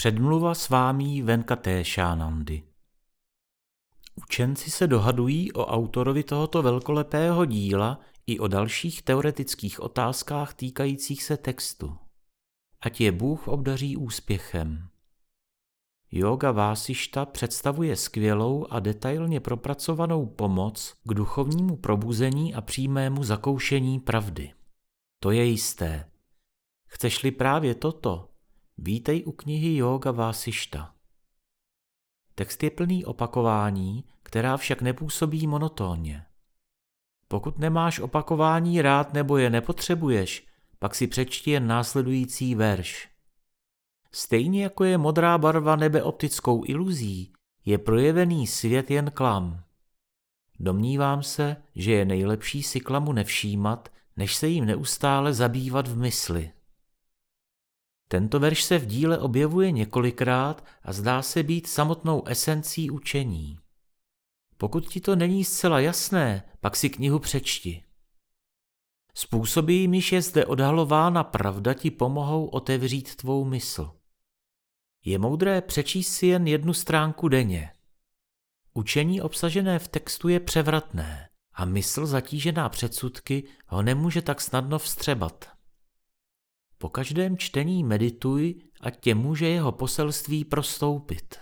Předmluva s vámi Venkatéšánandy Učenci se dohadují o autorovi tohoto velkolepého díla i o dalších teoretických otázkách týkajících se textu. Ať je Bůh obdaří úspěchem. Yoga Vásišta představuje skvělou a detailně propracovanou pomoc k duchovnímu probuzení a přímému zakoušení pravdy. To je jisté. Chceš-li právě toto, vítej u knihy Yoga Vásišta. Text je plný opakování, která však nepůsobí monotónně. Pokud nemáš opakování rád nebo je nepotřebuješ, pak si přečti jen následující verš. Stejně jako je modrá barva nebe optickou iluzí, je projevený svět jen klam. Domnívám se, že je nejlepší si klamu nevšímat, než se jim neustále zabývat v mysli. Tento verš se v díle objevuje několikrát a zdá se být samotnou esencí učení. Pokud ti to není zcela jasné, pak si knihu přečti. Způsoby, jimiž je zde odhalována pravda, ti pomohou otevřít tvou mysl. Je moudré přečíst si jen jednu stránku denně. Učení obsažené v textu je převratné a mysl zatížená předsudky ho nemůže tak snadno vstřebat. Po každém čtení medituj, ať tě může jeho poselství prostoupit.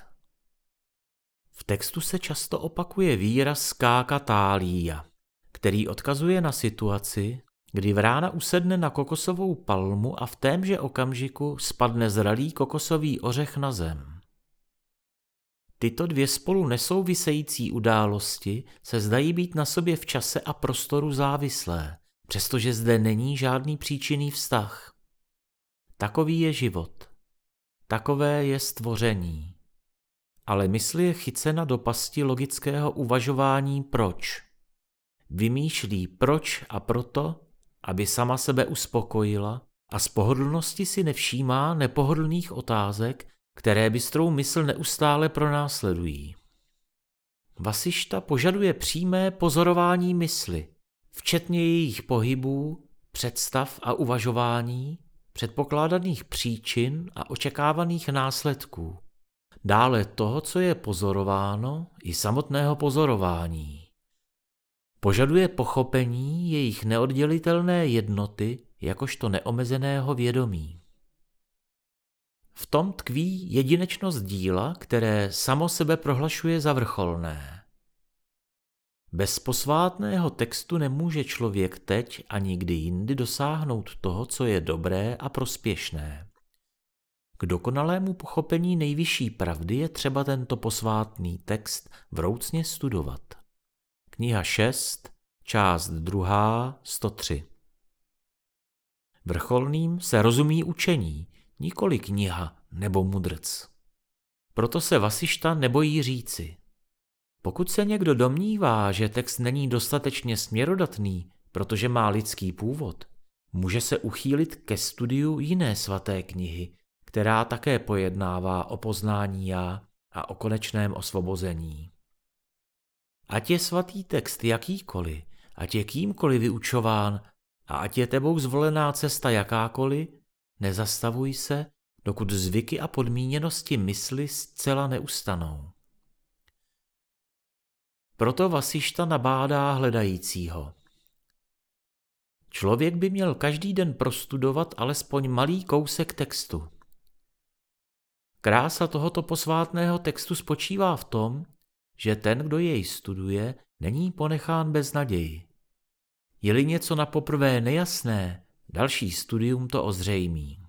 V textu se často opakuje výraz skáka tálíja, který odkazuje na situaci, kdy vrána usedne na kokosovou palmu a v témže okamžiku spadne zralý kokosový ořech na zem. Tyto dvě spolu nesouvisející události se zdají být na sobě v čase a prostoru závislé, přestože zde není žádný příčinný vztah. Takový je život. Takové je stvoření. Ale mysl je chycena do pasti logického uvažování proč. Vymýšlí proč a proto, aby sama sebe uspokojila a z pohodlnosti si nevšímá nepohodlných otázek, které bystrou mysl neustále pronásledují. Vasišta požaduje přímé pozorování mysli, včetně jejich pohybů, představ a uvažování, předpokládaných příčin a očekávaných následků. Dále toho, co je pozorováno, i samotného pozorování. Požaduje pochopení jejich neoddělitelné jednoty jakožto neomezeného vědomí. V tom tkví jedinečnost díla, které samo sebe prohlašuje za vrcholné. Bez posvátného textu nemůže člověk teď a nikdy jindy dosáhnout toho, co je dobré a prospěšné. K dokonalému pochopení nejvyšší pravdy je třeba tento posvátný text vroucně studovat. Kniha 6, část 2, 103 Vrcholným se rozumí učení, nikoli kniha nebo mudrc. Proto se Vasišta nebojí říci. Pokud se někdo domnívá, že text není dostatečně směrodatný, protože má lidský původ, může se uchýlit ke studiu jiné svaté knihy, která také pojednává o poznání já a o konečném osvobození. Ať je svatý text jakýkoliv, ať je kýmkoliv vyučován a ať je tebou zvolená cesta jakákoliv, nezastavuj se, dokud zvyky a podmíněnosti mysli zcela neustanou. Proto Vasišta nabádá hledajícího. Člověk by měl každý den prostudovat alespoň malý kousek textu. Krása tohoto posvátného textu spočívá v tom, že ten, kdo jej studuje, není ponechán bez naději. Je-li něco na poprvé nejasné, další studium to ozřejmí.